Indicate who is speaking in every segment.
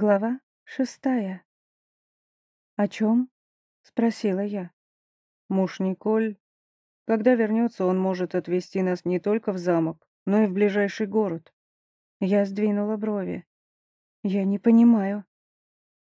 Speaker 1: Глава шестая. «О чем?» — спросила я.
Speaker 2: Муж Николь. Когда вернется, он может отвезти нас не только в замок, но и в ближайший город.
Speaker 1: Я сдвинула брови. Я не понимаю.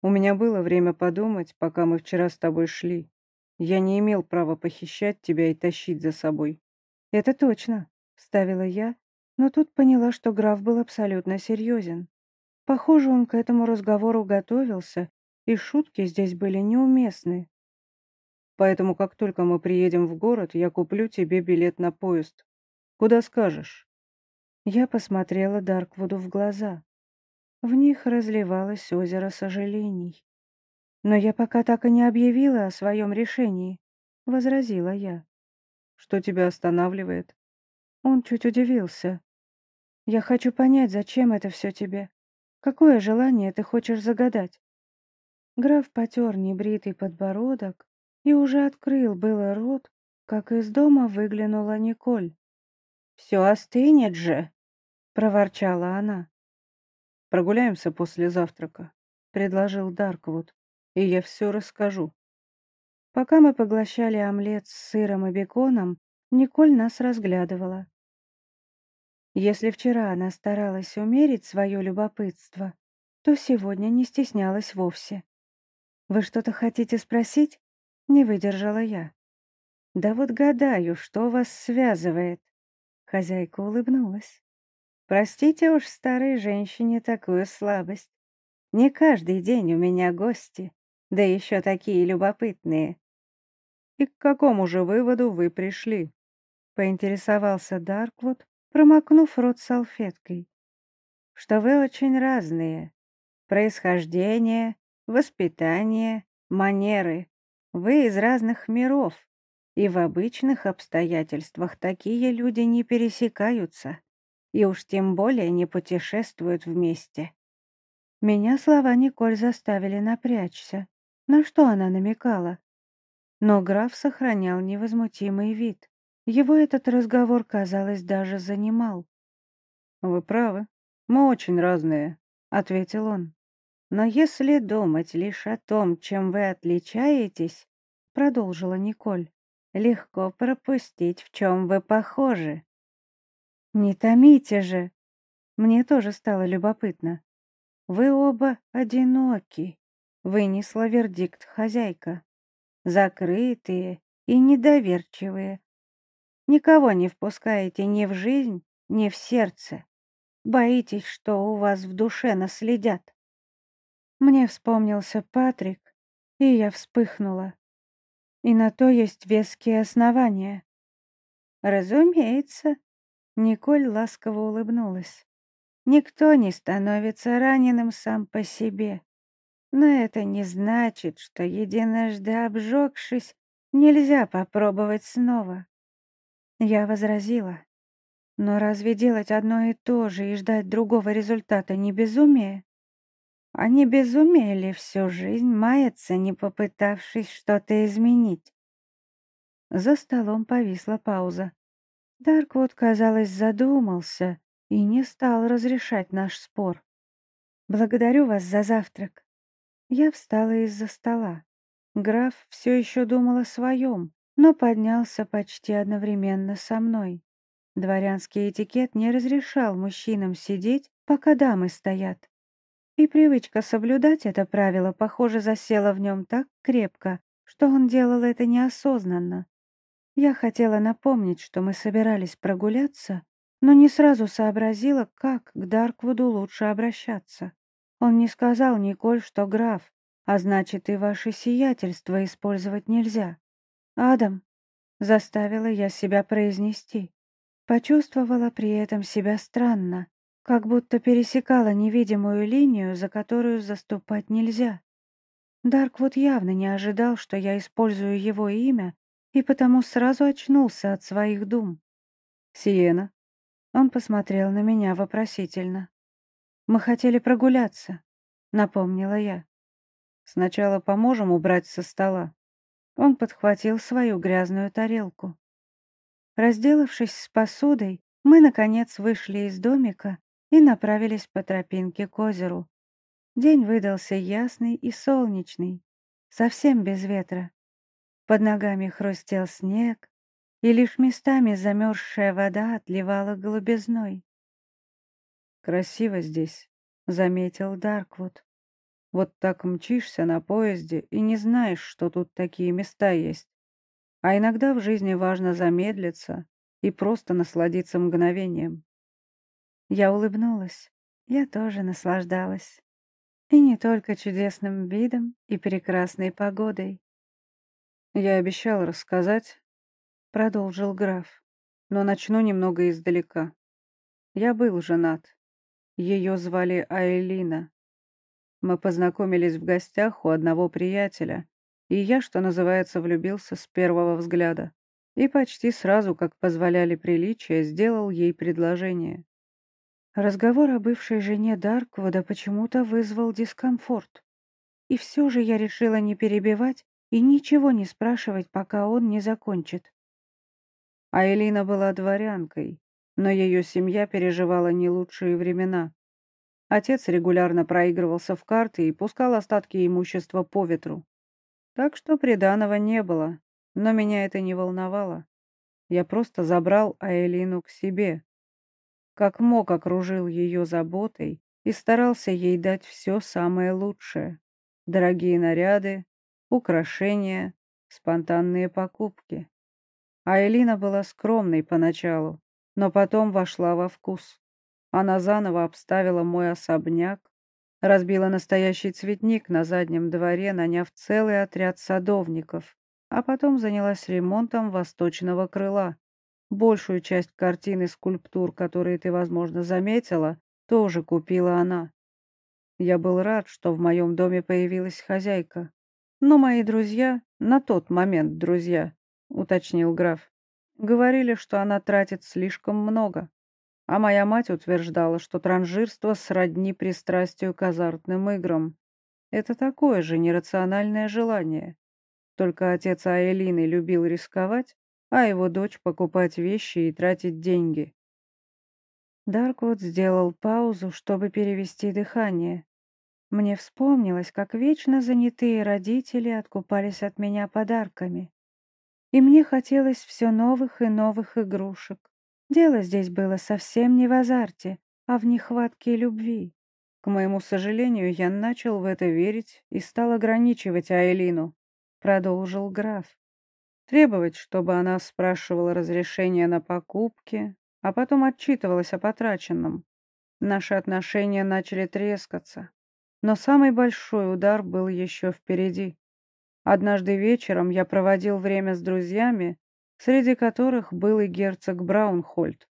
Speaker 2: У меня было время подумать, пока мы вчера с тобой шли. Я не имел права похищать тебя и тащить за собой.
Speaker 1: Это точно, вставила я, но тут поняла, что граф был абсолютно серьезен. Похоже, он к этому разговору готовился, и шутки здесь были неуместны.
Speaker 2: Поэтому, как только мы приедем в город, я куплю тебе билет на поезд. Куда скажешь?»
Speaker 1: Я посмотрела Дарквуду в глаза. В них разливалось озеро сожалений. «Но я пока так и не объявила о своем решении», — возразила я.
Speaker 2: «Что тебя останавливает?»
Speaker 1: Он чуть удивился. «Я хочу понять, зачем это все тебе?» Какое желание ты хочешь загадать?» Граф потер небритый подбородок и уже открыл было рот, как из дома выглянула Николь. «Все остынет же!» — проворчала она.
Speaker 2: «Прогуляемся после завтрака», — предложил Дарквуд, — «и я все расскажу».
Speaker 1: Пока мы поглощали омлет с сыром и беконом, Николь нас разглядывала. Если вчера она старалась умерить свое любопытство, то сегодня не стеснялась вовсе. «Вы что-то хотите спросить?» — не выдержала я. «Да вот гадаю, что вас связывает?» Хозяйка улыбнулась. «Простите уж старой женщине такую слабость. Не каждый день у меня гости, да еще такие любопытные».
Speaker 2: «И к какому же выводу вы пришли?»
Speaker 1: — поинтересовался Дарквуд, промокнув рот салфеткой, что вы очень разные. Происхождение, воспитание, манеры. Вы из разных миров, и в обычных обстоятельствах такие люди не пересекаются, и уж тем более не путешествуют вместе. Меня слова Николь заставили напрячься. На что она намекала? Но граф сохранял невозмутимый вид. Его этот разговор, казалось, даже занимал.
Speaker 2: «Вы правы, мы очень разные», — ответил он.
Speaker 1: «Но если думать лишь о том, чем вы отличаетесь», — продолжила Николь, — «легко пропустить, в чем вы похожи». «Не томите же!» Мне тоже стало любопытно. «Вы оба одиноки», — вынесла вердикт хозяйка. «Закрытые и недоверчивые, Никого не впускаете ни в жизнь, ни в сердце. Боитесь, что у вас в душе наследят. Мне вспомнился Патрик, и я вспыхнула. И на то есть веские основания. Разумеется, Николь ласково улыбнулась. Никто не становится раненым сам по себе. Но это не значит, что единожды обжегшись, нельзя попробовать снова. Я возразила. Но разве делать одно и то же и ждать другого результата не безумие? А не безумие ли всю жизнь мается, не попытавшись что-то изменить? За столом повисла пауза. Дарквуд, казалось, задумался и не стал разрешать наш спор. «Благодарю вас за завтрак». Я встала из-за стола. Граф все еще думал о своем, но поднялся почти одновременно со мной. Дворянский этикет не разрешал мужчинам сидеть, пока дамы стоят. И привычка соблюдать это правило, похоже, засела в нем так крепко, что он делал это неосознанно. Я хотела напомнить, что мы собирались прогуляться, но не сразу сообразила, как к Дарквуду лучше обращаться. Он не сказал Николь, что граф, а значит и ваше сиятельство использовать нельзя. «Адам», — заставила я себя произнести. Почувствовала при этом себя странно, как будто пересекала невидимую линию, за которую заступать нельзя. Дарквуд явно не ожидал, что я использую его имя, и потому сразу очнулся от своих дум.
Speaker 2: «Сиена?»
Speaker 1: Он посмотрел на меня вопросительно. «Мы хотели прогуляться», — напомнила я.
Speaker 2: «Сначала поможем убрать со стола»,
Speaker 1: он подхватил свою грязную тарелку. Разделавшись с посудой, мы, наконец, вышли из домика и направились по тропинке к озеру. День выдался ясный и солнечный, совсем без ветра. Под ногами хрустел снег, и лишь местами замерзшая вода отливала голубизной.
Speaker 2: «Красиво здесь», — заметил Дарквуд. «Вот так мчишься на поезде и не знаешь, что тут такие места есть. А иногда в жизни важно замедлиться и просто насладиться мгновением».
Speaker 1: Я улыбнулась. Я тоже наслаждалась. И не только чудесным видом и прекрасной погодой.
Speaker 2: Я обещал рассказать, продолжил граф, но начну немного издалека. Я был женат. Ее звали Айлина. Мы познакомились в гостях у одного приятеля, и я, что называется, влюбился с первого взгляда. И почти сразу, как позволяли приличия, сделал ей предложение.
Speaker 1: Разговор о бывшей жене Дарквуда почему-то вызвал дискомфорт. И все же я решила не перебивать и ничего не спрашивать, пока он не закончит.
Speaker 2: А Элина была дворянкой, но ее семья переживала не лучшие времена. Отец регулярно проигрывался в карты и пускал остатки имущества по ветру. Так что приданого не было, но меня это не волновало. Я просто забрал Аэлину к себе. Как мог, окружил ее заботой и старался ей дать все самое лучшее. Дорогие наряды, украшения, спонтанные покупки. А Элина была скромной поначалу, но потом вошла во вкус. Она заново обставила мой особняк, разбила настоящий цветник на заднем дворе, наняв целый отряд садовников, а потом занялась ремонтом восточного крыла. Большую часть картин и скульптур, которые ты, возможно, заметила, тоже купила она. Я был рад, что в моем доме появилась хозяйка. Но мои друзья, на тот момент друзья, уточнил граф. Говорили, что она тратит слишком много. А моя мать утверждала, что транжирство сродни пристрастию к азартным играм. Это такое же нерациональное желание. Только отец Аэлины любил рисковать, а его дочь покупать вещи и тратить деньги.
Speaker 1: Дарквуд сделал паузу, чтобы перевести дыхание. Мне вспомнилось, как вечно занятые родители откупались от меня подарками и мне хотелось все новых и новых игрушек. Дело здесь было совсем не в азарте, а в нехватке любви.
Speaker 2: К моему сожалению, я начал в это верить и стал ограничивать Айлину, продолжил граф. Требовать, чтобы она спрашивала разрешения на покупки, а потом отчитывалась о потраченном. Наши отношения начали трескаться. Но самый большой удар был еще впереди. Однажды вечером я проводил время с друзьями, среди которых был и герцог Браунхольд.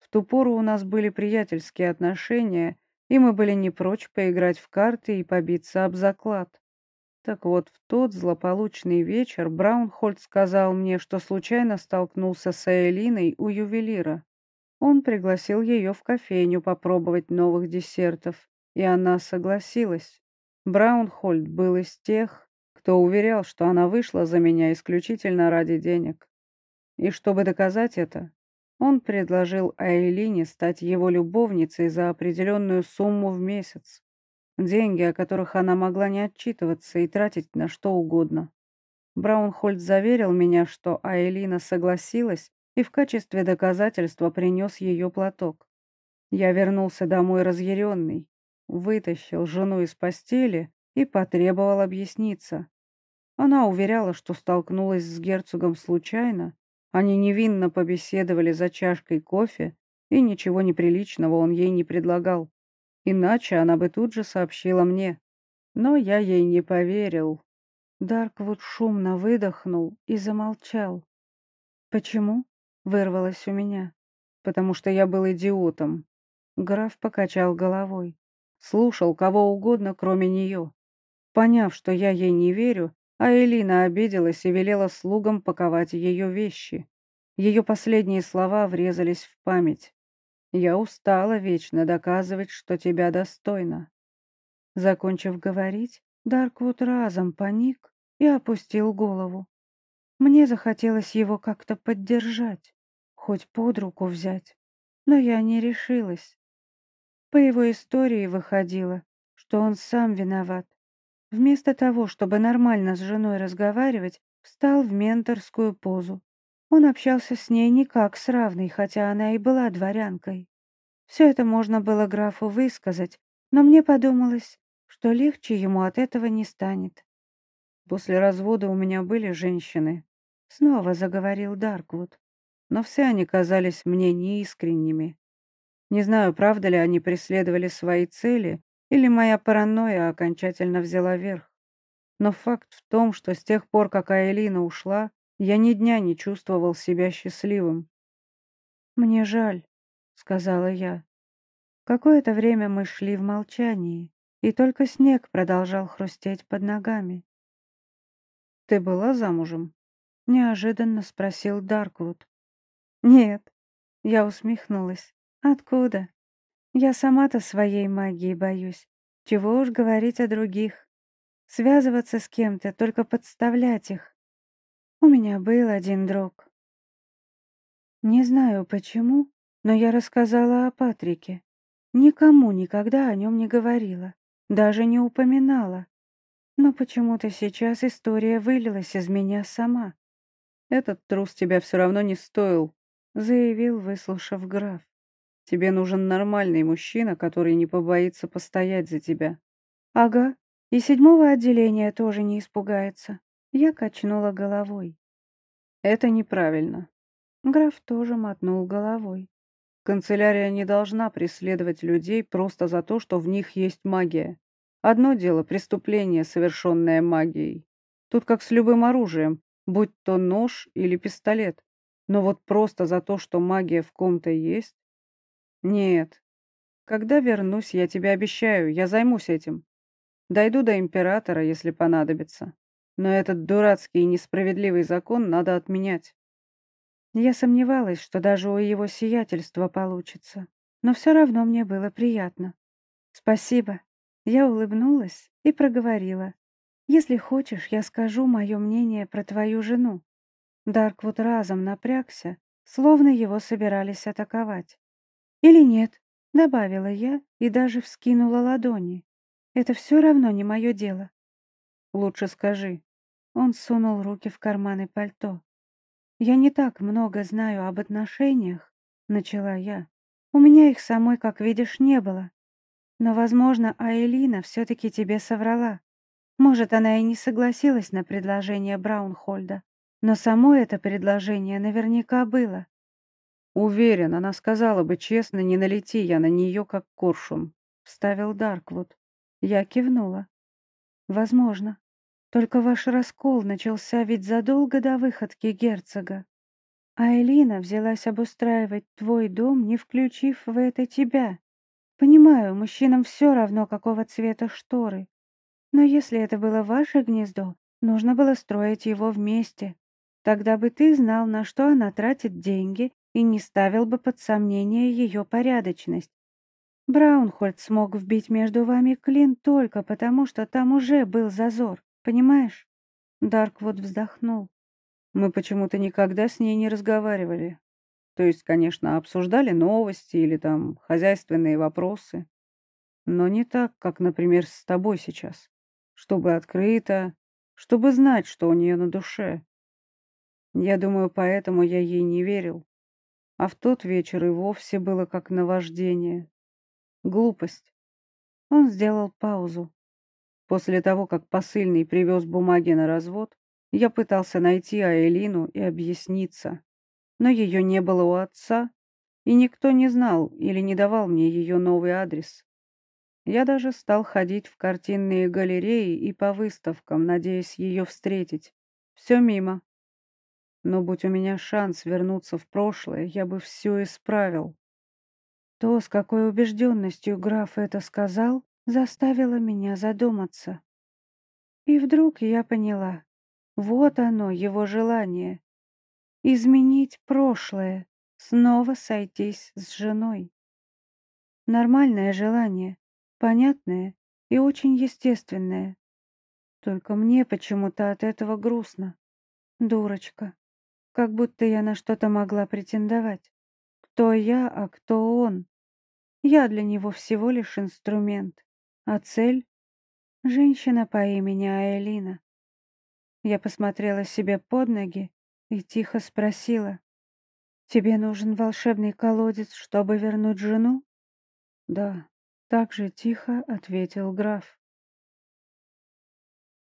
Speaker 2: В ту пору у нас были приятельские отношения, и мы были не прочь поиграть в карты и побиться об заклад. Так вот, в тот злополучный вечер Браунхольд сказал мне, что случайно столкнулся с Элиной у ювелира. Он пригласил ее в кофейню попробовать новых десертов, и она согласилась. Браунхольд был из тех, кто уверял, что она вышла за меня исключительно ради денег. И чтобы доказать это, он предложил Айлине стать его любовницей за определенную сумму в месяц. Деньги, о которых она могла не отчитываться и тратить на что угодно. Браунхольд заверил меня, что Айлина согласилась и в качестве доказательства принес ее платок. Я вернулся домой разъяренный, вытащил жену из постели и потребовал объясниться. Она уверяла, что столкнулась с герцогом случайно. Они невинно побеседовали за чашкой кофе, и ничего неприличного он ей не предлагал. Иначе она бы тут же сообщила мне. Но я ей не поверил.
Speaker 1: Дарквуд шумно выдохнул и замолчал. «Почему?» — вырвалось у меня.
Speaker 2: «Потому что я был идиотом». Граф покачал головой. Слушал кого угодно, кроме нее. Поняв, что я ей не верю, а Элина обиделась и велела слугам паковать ее вещи. Ее последние слова врезались в память. «Я устала вечно доказывать, что тебя достойна».
Speaker 1: Закончив говорить, Дарквуд разом паник и опустил голову. Мне захотелось его как-то поддержать, хоть под руку взять, но я не решилась. По его истории выходило, что он сам виноват. Вместо того, чтобы нормально с женой разговаривать, встал в менторскую позу. Он общался с ней не как с равной, хотя она и была дворянкой. Все это можно было графу высказать, но мне подумалось, что легче ему от этого не станет.
Speaker 2: После развода у меня были женщины, снова заговорил Дарквуд, но все они казались мне неискренними. Не знаю, правда ли они преследовали свои цели, или моя паранойя окончательно взяла верх. Но факт в том, что с тех пор, как Айлина ушла, я ни дня не чувствовал себя счастливым.
Speaker 1: «Мне жаль», — сказала я. Какое-то время мы шли в молчании, и только снег продолжал хрустеть под ногами.
Speaker 2: «Ты была замужем?»
Speaker 1: — неожиданно спросил Дарквуд. «Нет», — я усмехнулась. «Откуда? Я сама-то своей магией боюсь. Чего уж говорить о других. Связываться с кем-то, только подставлять их. У меня был один друг. Не знаю почему, но я рассказала о Патрике. Никому никогда о нем не говорила, даже не упоминала. Но почему-то сейчас история вылилась из меня сама.
Speaker 2: «Этот трус тебя все равно не стоил», —
Speaker 1: заявил, выслушав граф.
Speaker 2: «Тебе нужен нормальный мужчина, который не побоится постоять за тебя».
Speaker 1: «Ага, и седьмого отделения тоже не испугается». Я качнула головой.
Speaker 2: «Это неправильно».
Speaker 1: Граф тоже мотнул головой.
Speaker 2: Канцелярия не должна преследовать людей просто за то, что в них есть магия. Одно дело преступление, совершенное магией. Тут как с любым оружием, будь то нож или пистолет. Но вот просто за то, что магия в ком-то есть? Нет. Когда вернусь, я тебе обещаю, я займусь этим. Дойду до императора, если понадобится. Но этот дурацкий и несправедливый закон надо отменять.
Speaker 1: Я сомневалась, что даже у его сиятельства получится, но все равно мне было приятно. «Спасибо». Я улыбнулась и проговорила. «Если хочешь, я скажу мое мнение про твою жену». Дарквуд разом напрягся, словно его собирались атаковать. «Или нет», — добавила я и даже вскинула ладони. «Это все равно не мое дело».
Speaker 2: «Лучше скажи».
Speaker 1: Он сунул руки в карманы пальто. «Я не так много знаю об отношениях», — начала я. «У меня их самой, как видишь, не было. Но, возможно, Айлина все-таки тебе соврала. Может, она и не согласилась на предложение Браунхольда, но само это предложение наверняка было».
Speaker 2: «Уверен, она сказала бы честно, не налети я на нее, как коршун», — вставил Дарквуд. Я кивнула. «Возможно. Только ваш раскол начался ведь задолго до выходки герцога. А Элина взялась обустраивать твой дом, не включив в это тебя. Понимаю, мужчинам все равно, какого цвета шторы. Но если это было ваше гнездо, нужно было строить его вместе. Тогда бы ты знал, на что она тратит деньги, и не ставил бы под сомнение ее порядочность. Браунхольд смог вбить между вами клин только потому, что там уже был зазор. Понимаешь? Дарквуд вздохнул. Мы почему-то никогда с ней не разговаривали. То есть, конечно, обсуждали новости или там хозяйственные вопросы. Но не так, как, например, с тобой сейчас. Чтобы открыто, чтобы знать, что у нее на душе. Я думаю, поэтому я ей не верил. А в тот вечер и вовсе было как наваждение. Глупость.
Speaker 1: Он сделал паузу.
Speaker 2: После того, как посыльный привез бумаги на развод, я пытался найти Аэлину и объясниться. Но ее не было у отца, и никто не знал или не давал мне ее новый адрес. Я даже стал ходить в картинные галереи и по выставкам, надеясь ее встретить. Все мимо. Но будь у меня шанс вернуться в прошлое, я бы все исправил.
Speaker 1: То, с какой убежденностью граф это сказал, заставило меня задуматься. И вдруг я поняла, вот оно, его желание. Изменить прошлое, снова сойтись с женой. Нормальное желание, понятное и очень естественное. Только мне почему-то от этого грустно. Дурочка. Как будто я на что-то могла претендовать. Кто я, а кто он? Я для него всего лишь инструмент.
Speaker 2: А цель?
Speaker 1: Женщина по имени Айлина. Я посмотрела себе под ноги и тихо спросила. «Тебе нужен волшебный колодец, чтобы вернуть жену?»
Speaker 2: «Да», — так же тихо ответил граф.